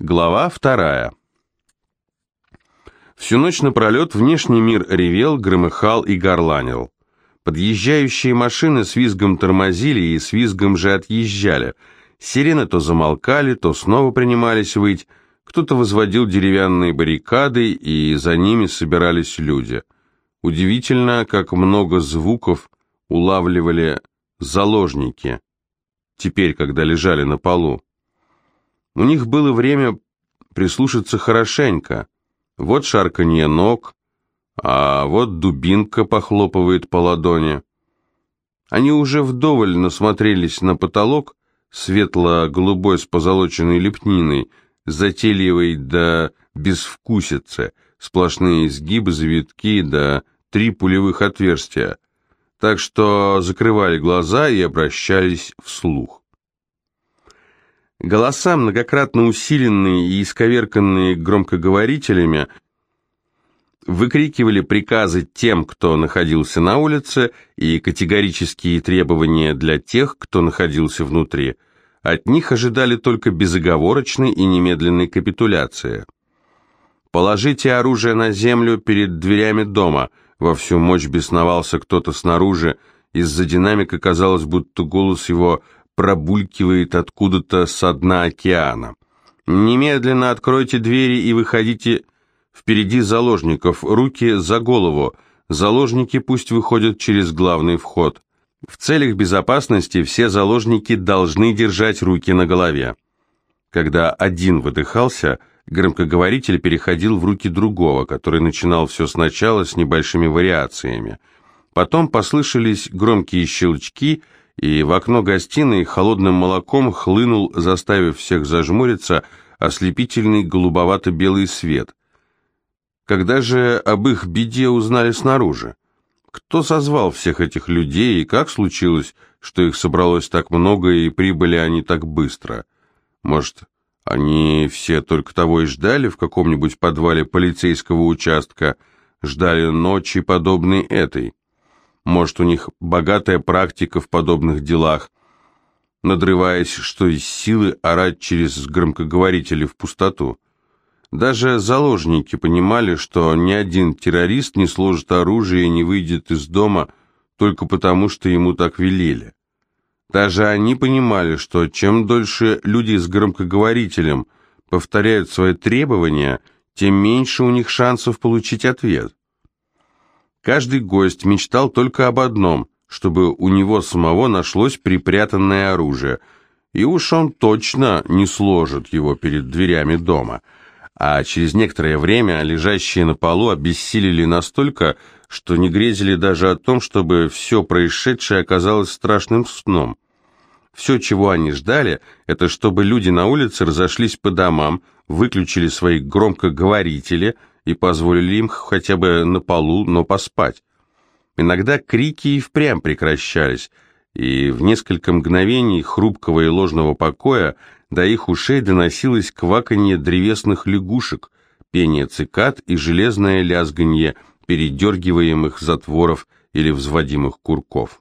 Глава вторая. Всю ночь напролет внешний мир ревел, громыхал и горланил. Подъезжающие машины с визгом тормозили и с визгом же отъезжали. Сирены то замолкали, то снова принимались выть. Кто-то возводил деревянные баррикады, и за ними собирались люди. Удивительно, как много звуков улавливали заложники, теперь, когда лежали на полу. У них было время прислушаться хорошенько. Вот шарканье ног, а вот дубинка похлопывает по ладони. Они уже вдоволь насмотрелись на потолок, светло-голубой с позолоченной лепниной, затейливой до безвкусицы, сплошные изгибы, завитки да три пулевых отверстия, так что закрывали глаза и обращались вслух. Голоса, многократно усиленные и исковерканные громкоговорителями, выкрикивали приказы тем, кто находился на улице, и категорические требования для тех, кто находился внутри. От них ожидали только безоговорочной и немедленной капитуляции. «Положите оружие на землю перед дверями дома», во всю мощь бесновался кто-то снаружи, из-за динамика казалось, будто голос его пробулькивает откуда-то со дна океана. Немедленно откройте двери и выходите впереди заложников, руки за голову. Заложники пусть выходят через главный вход. В целях безопасности все заложники должны держать руки на голове. Когда один выдыхался, громкоговоритель переходил в руки другого, который начинал все сначала с небольшими вариациями. Потом послышались громкие щелчки – и в окно гостиной холодным молоком хлынул, заставив всех зажмуриться, ослепительный голубовато-белый свет. Когда же об их беде узнали снаружи? Кто созвал всех этих людей и как случилось, что их собралось так много и прибыли они так быстро? Может, они все только того и ждали в каком-нибудь подвале полицейского участка, ждали ночи, подобной этой? Может, у них богатая практика в подобных делах, надрываясь, что из силы орать через громкоговорители в пустоту. Даже заложники понимали, что ни один террорист не сложит оружие и не выйдет из дома только потому, что ему так велели. Даже они понимали, что чем дольше люди с громкоговорителем повторяют свои требования, тем меньше у них шансов получить ответ. Каждый гость мечтал только об одном, чтобы у него самого нашлось припрятанное оружие, и уж он точно не сложит его перед дверями дома. А через некоторое время лежащие на полу обессилели настолько, что не грезили даже о том, чтобы все происшедшее оказалось страшным сном. Все, чего они ждали, это чтобы люди на улице разошлись по домам, выключили свои громкоговорители – и позволили им хотя бы на полу, но поспать. Иногда крики и впрямь прекращались, и в несколько мгновений хрупкого и ложного покоя до их ушей доносилось кваканье древесных лягушек, пение цикад и железное лязганье передергиваемых затворов или взводимых курков.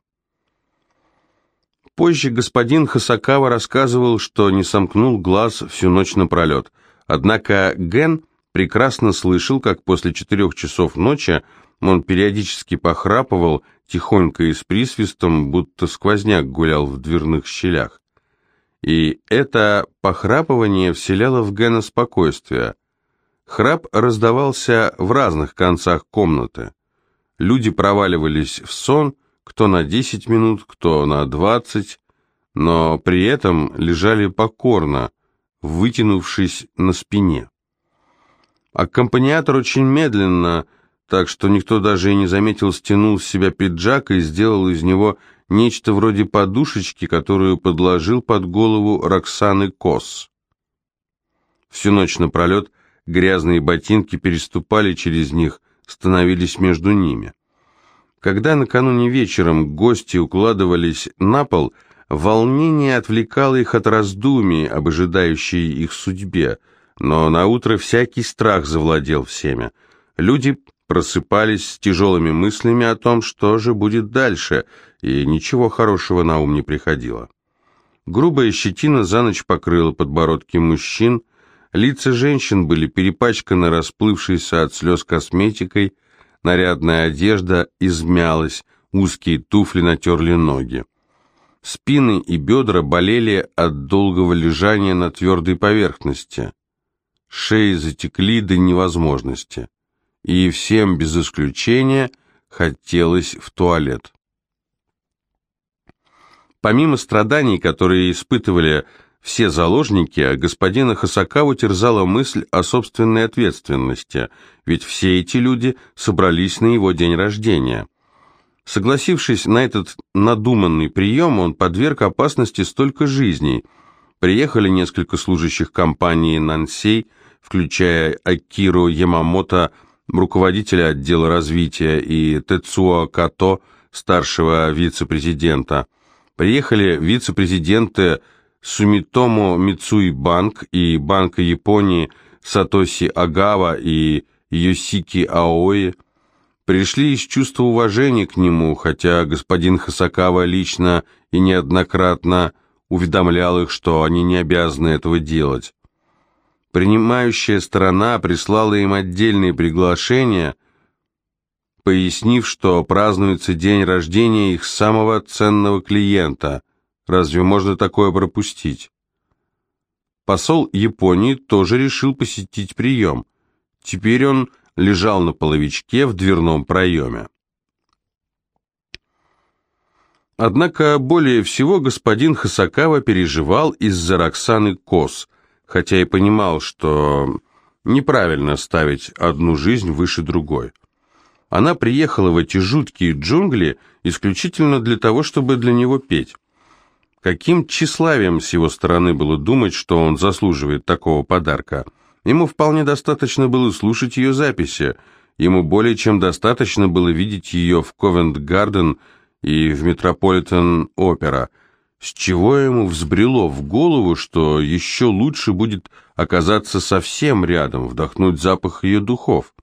Позже господин Хасакава рассказывал, что не сомкнул глаз всю ночь напролет, однако Ген прекрасно слышал, как после четырех часов ночи он периодически похрапывал, тихонько и с присвистом, будто сквозняк гулял в дверных щелях. И это похрапывание вселяло в Гена спокойствие. Храп раздавался в разных концах комнаты. Люди проваливались в сон, кто на десять минут, кто на двадцать, но при этом лежали покорно, вытянувшись на спине. Аккомпаниатор очень медленно, так что никто даже и не заметил, стянул с себя пиджак и сделал из него нечто вроде подушечки, которую подложил под голову Роксаны Кос. Всю ночь напролет грязные ботинки переступали через них, становились между ними. Когда накануне вечером гости укладывались на пол, волнение отвлекало их от раздумий об ожидающей их судьбе – но на утро всякий страх завладел всеми. Люди просыпались с тяжелыми мыслями о том, что же будет дальше, и ничего хорошего на ум не приходило. Грубая щетина за ночь покрыла подбородки мужчин, Лица женщин были перепачканы расплывшейся от слез косметикой, нарядная одежда измялась, узкие туфли натерли ноги. Спины и бедра болели от долгого лежания на твердой поверхности. Шеи затекли до невозможности. И всем без исключения хотелось в туалет. Помимо страданий, которые испытывали все заложники, господина Хасакаву терзала мысль о собственной ответственности, ведь все эти люди собрались на его день рождения. Согласившись на этот надуманный прием, он подверг опасности столько жизней. Приехали несколько служащих компании «Нансей», включая Акиру Ямамото, руководителя отдела развития, и Тецуо Като, старшего вице-президента. Приехали вице-президенты Сумитому Мицуи Банк и Банка Японии Сатоси Агава и Йосики Аои – пришли из чувства уважения к нему, хотя господин Хасакава лично и неоднократно уведомлял их, что они не обязаны этого делать. Принимающая сторона прислала им отдельные приглашения, пояснив, что празднуется день рождения их самого ценного клиента. Разве можно такое пропустить? Посол Японии тоже решил посетить прием. Теперь он лежал на половичке в дверном проеме. Однако более всего господин Хасакава переживал из-за Роксаны Кос, хотя и понимал, что неправильно ставить одну жизнь выше другой. Она приехала в эти жуткие джунгли исключительно для того, чтобы для него петь. Каким тщеславием с его стороны было думать, что он заслуживает такого подарка – Ему вполне достаточно было слушать ее записи, ему более чем достаточно было видеть ее в Ковент-Гарден и в Метрополитен-Опера, с чего ему взбрело в голову, что еще лучше будет оказаться совсем рядом, вдохнуть запах ее духов.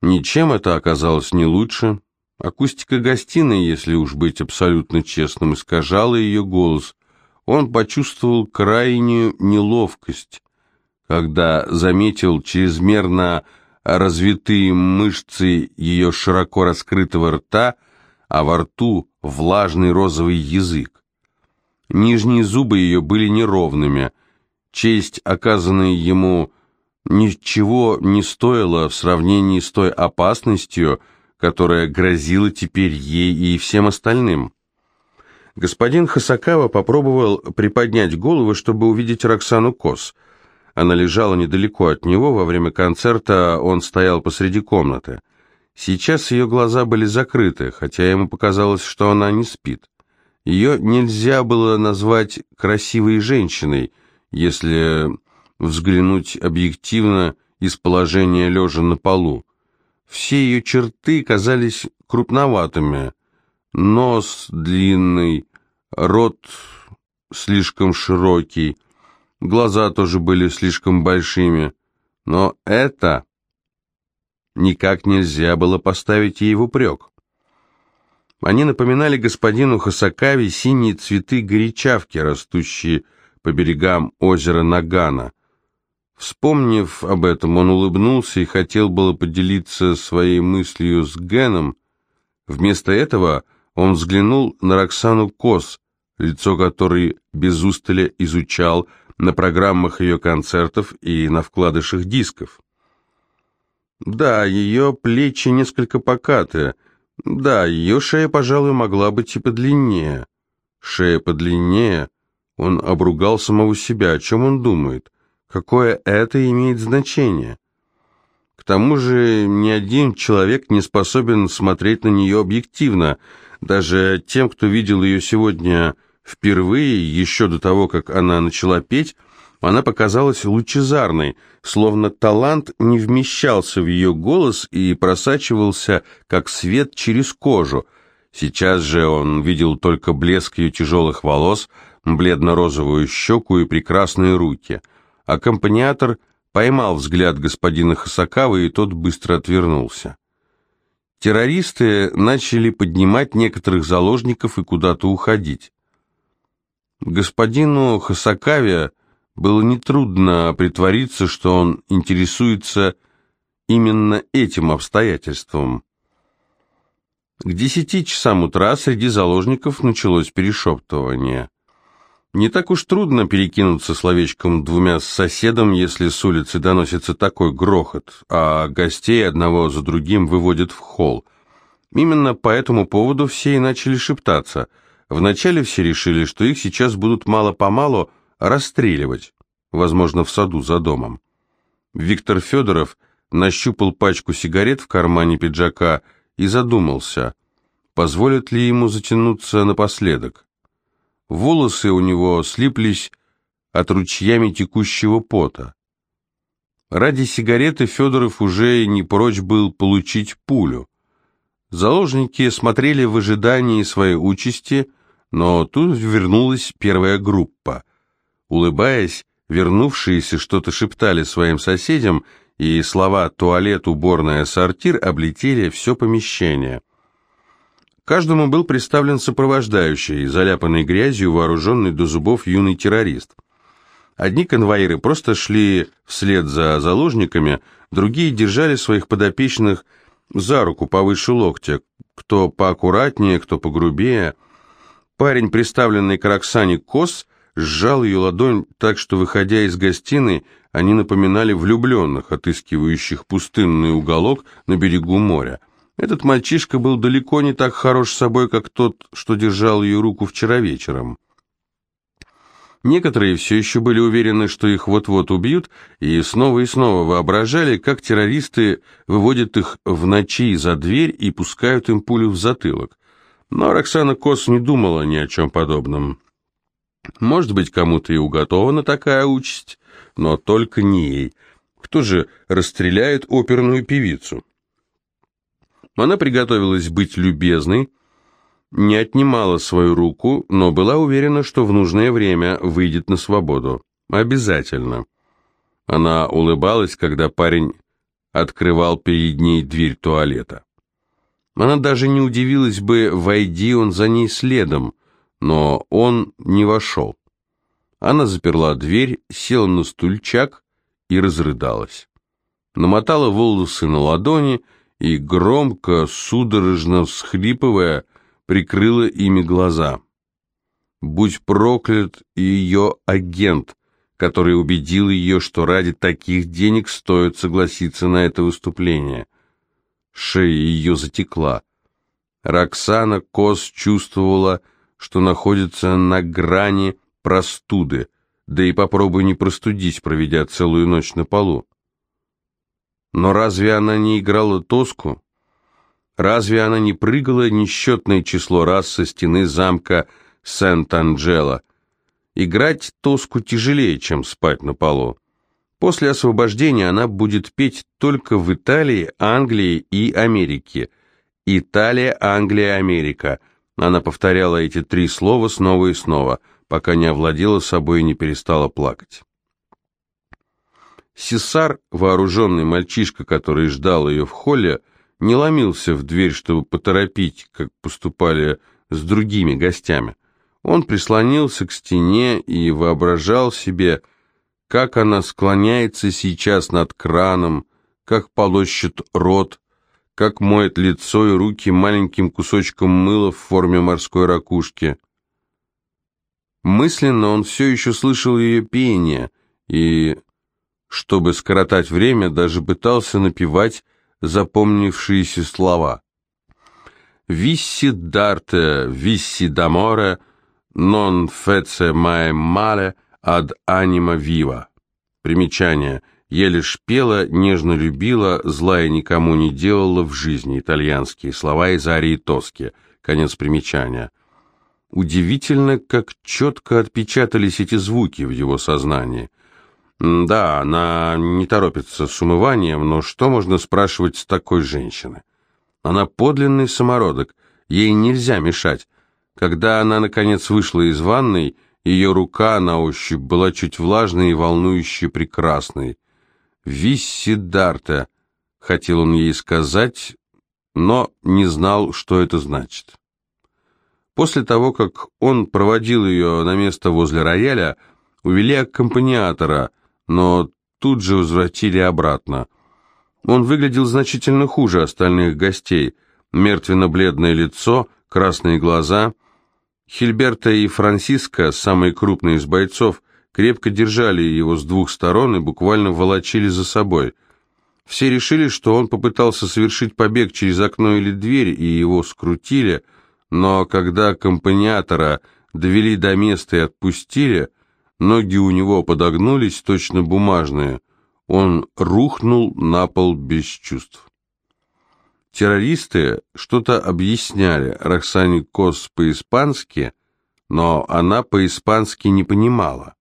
Ничем это оказалось не лучше. Акустика гостиной, если уж быть абсолютно честным, искажала ее голос. Он почувствовал крайнюю неловкость когда заметил чрезмерно развитые мышцы ее широко раскрытого рта, а во рту влажный розовый язык. Нижние зубы ее были неровными. Честь, оказанная ему, ничего не стоила в сравнении с той опасностью, которая грозила теперь ей и всем остальным. Господин Хасакава попробовал приподнять голову, чтобы увидеть Роксану Кос – она лежала недалеко от него, во время концерта он стоял посреди комнаты. Сейчас ее глаза были закрыты, хотя ему показалось, что она не спит. Ее нельзя было назвать красивой женщиной, если взглянуть объективно из положения лежа на полу. Все ее черты казались крупноватыми. Нос длинный, рот слишком широкий, Глаза тоже были слишком большими. Но это никак нельзя было поставить ей в упрек. Они напоминали господину Хасакави синие цветы горячавки, растущие по берегам озера Нагана. Вспомнив об этом, он улыбнулся и хотел было поделиться своей мыслью с Геном. Вместо этого он взглянул на Роксану Кос, лицо которой без устали изучал, на программах ее концертов и на вкладышах дисков. Да, ее плечи несколько покатые. Да, ее шея, пожалуй, могла быть и подлиннее. Шея подлиннее. Он обругал самого себя. О чем он думает? Какое это имеет значение? К тому же ни один человек не способен смотреть на нее объективно. Даже тем, кто видел ее сегодня Впервые, еще до того, как она начала петь, она показалась лучезарной, словно талант не вмещался в ее голос и просачивался, как свет через кожу. Сейчас же он видел только блеск ее тяжелых волос, бледно-розовую щеку и прекрасные руки. Аккомпаниатор поймал взгляд господина Хасакавы, и тот быстро отвернулся. Террористы начали поднимать некоторых заложников и куда-то уходить. Господину Хасакаве Было нетрудно притвориться, что он интересуется именно этим обстоятельством. К десяти часам утра среди заложников началось перешептывание. Не так уж трудно перекинуться словечком двумя с соседом, если с улицы доносится такой грохот, а гостей одного за другим выводят в холл. Именно по этому поводу все и начали шептаться. Вначале все решили, что их сейчас будут мало-помалу расстреливать, возможно, в саду за домом. Виктор Федоров нащупал пачку сигарет в кармане пиджака и задумался, позволят ли ему затянуться напоследок. Волосы у него слиплись от ручьями текущего пота. Ради сигареты Федоров уже не прочь был получить пулю. Заложники смотрели в ожидании своей участи, но тут вернулась первая группа. Улыбаясь, вернувшиеся что-то шептали своим соседям, и слова «туалет», «уборная», «сортир» облетели все помещение. Каждому был представлен сопровождающий, заляпанный грязью, вооруженный до зубов юный террорист. Одни конвоиры просто шли вслед за заложниками, другие держали своих подопечных за руку повыше локтя, кто поаккуратнее, кто погрубее. Парень, приставленный к Роксане Кос, сжал ее ладонь так, что, выходя из гостиной, они напоминали влюбленных, отыскивающих пустынный уголок на берегу моря. Этот мальчишка был далеко не так хорош собой, как тот, что держал ее руку вчера вечером. Некоторые все еще были уверены, что их вот-вот убьют, и снова и снова воображали, как террористы выводят их в ночи за дверь и пускают им пулю в затылок. Но Роксана Кос не думала ни о чем подобном. Может быть, кому-то и уготована такая участь, но только не ей. Кто же расстреляет оперную певицу? Она приготовилась быть любезной, не отнимала свою руку, но была уверена, что в нужное время выйдет на свободу. Обязательно. Она улыбалась, когда парень открывал перед ней дверь туалета. Она даже не удивилась бы, войди он за ней следом, но он не вошел. Она заперла дверь, села на стульчак и разрыдалась. Намотала волосы на ладони и громко, судорожно всхлипывая, прикрыла ими глаза. Будь проклят ее агент, который убедил ее, что ради таких денег стоит согласиться на это выступление. Шея ее затекла. Роксана Кос чувствовала, что находится на грани простуды, да и попробуй не простудись, проведя целую ночь на полу. Но разве она не играла тоску? Разве она не прыгала несчетное число раз со стены замка Сент-Анджело? Играть тоску тяжелее, чем спать на полу. После освобождения она будет петь только в Италии, Англии и Америке. Италия, Англия, Америка. Она повторяла эти три слова снова и снова, пока не овладела собой и не перестала плакать. Сесар, вооруженный мальчишка, который ждал ее в холле, не ломился в дверь, чтобы поторопить, как поступали с другими гостями. Он прислонился к стене и воображал себе, как она склоняется сейчас над краном, как полощет рот, как моет лицо и руки маленьким кусочком мыла в форме морской ракушки. Мысленно он все еще слышал ее пение и чтобы скоротать время, даже пытался напевать запомнившиеся слова. «Висси дарте, висси даморе, нон феце мае мале ад анима вива». Примечание. «Я лишь пела, нежно любила, злая никому не делала в жизни» итальянские слова из арии Тоски. Конец примечания. Удивительно, как четко отпечатались эти звуки в его сознании – да, она не торопится с умыванием, но что можно спрашивать с такой женщины? Она подлинный самородок, ей нельзя мешать. Когда она, наконец, вышла из ванной, ее рука на ощупь была чуть влажной и волнующе прекрасной. «Висси Дарте», — хотел он ей сказать, но не знал, что это значит. После того, как он проводил ее на место возле рояля, Увели аккомпаниатора, но тут же возвратили обратно. Он выглядел значительно хуже остальных гостей. Мертвенно-бледное лицо, красные глаза. Хильберта и Франциско, самые крупные из бойцов, крепко держали его с двух сторон и буквально волочили за собой. Все решили, что он попытался совершить побег через окно или дверь, и его скрутили, но когда аккомпаниатора довели до места и отпустили, ноги у него подогнулись, точно бумажные. Он рухнул на пол без чувств. Террористы что-то объясняли Роксане Кос по-испански, но она по-испански не понимала.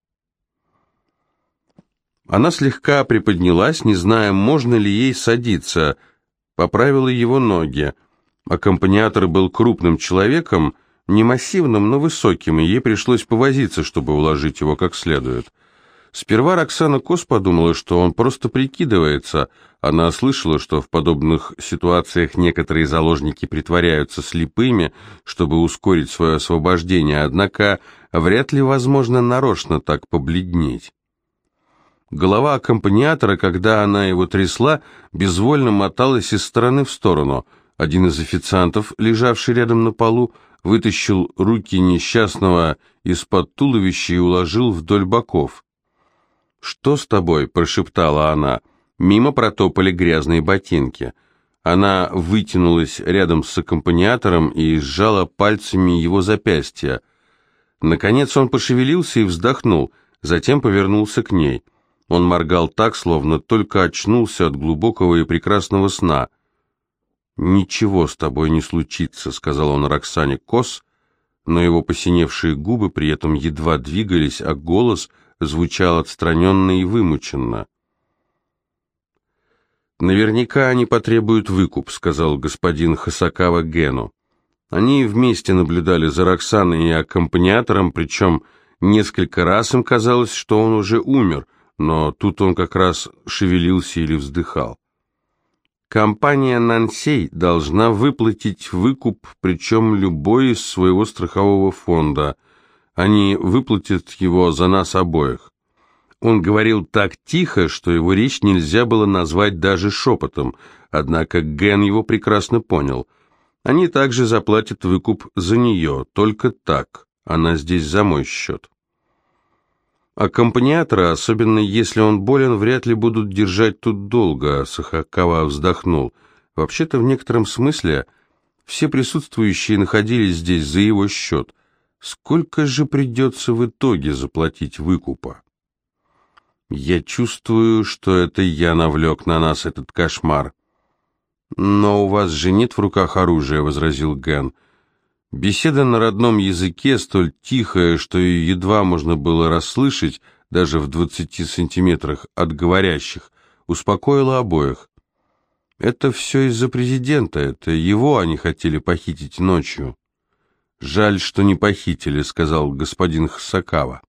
Она слегка приподнялась, не зная, можно ли ей садиться, поправила его ноги. Аккомпаниатор был крупным человеком, не массивным, но высоким, и ей пришлось повозиться, чтобы уложить его как следует. Сперва Роксана Кос подумала, что он просто прикидывается. Она слышала, что в подобных ситуациях некоторые заложники притворяются слепыми, чтобы ускорить свое освобождение, однако вряд ли возможно нарочно так побледнеть. Голова аккомпаниатора, когда она его трясла, безвольно моталась из стороны в сторону. Один из официантов, лежавший рядом на полу, вытащил руки несчастного из-под туловища и уложил вдоль боков. «Что с тобой?» – прошептала она. Мимо протопали грязные ботинки. Она вытянулась рядом с аккомпаниатором и сжала пальцами его запястья. Наконец он пошевелился и вздохнул, затем повернулся к ней – он моргал так, словно только очнулся от глубокого и прекрасного сна. «Ничего с тобой не случится», — сказал он Роксане Кос, но его посиневшие губы при этом едва двигались, а голос звучал отстраненно и вымученно. «Наверняка они потребуют выкуп», — сказал господин Хасакава Гену. Они вместе наблюдали за Роксаной и аккомпаниатором, причем несколько раз им казалось, что он уже умер — но тут он как раз шевелился или вздыхал. Компания «Нансей» должна выплатить выкуп, причем любой из своего страхового фонда. Они выплатят его за нас обоих. Он говорил так тихо, что его речь нельзя было назвать даже шепотом, однако Ген его прекрасно понял. Они также заплатят выкуп за нее, только так. Она здесь за мой счет. Аккомпаниатора, особенно если он болен, вряд ли будут держать тут долго, Сахакава вздохнул. Вообще-то, в некотором смысле, все присутствующие находились здесь за его счет. Сколько же придется в итоге заплатить выкупа? Я чувствую, что это я навлек на нас этот кошмар. Но у вас же нет в руках оружия, возразил Ген. Беседа на родном языке, столь тихая, что ее едва можно было расслышать, даже в двадцати сантиметрах от говорящих, успокоила обоих. Это все из-за президента, это его они хотели похитить ночью. Жаль, что не похитили, сказал господин Хасакава.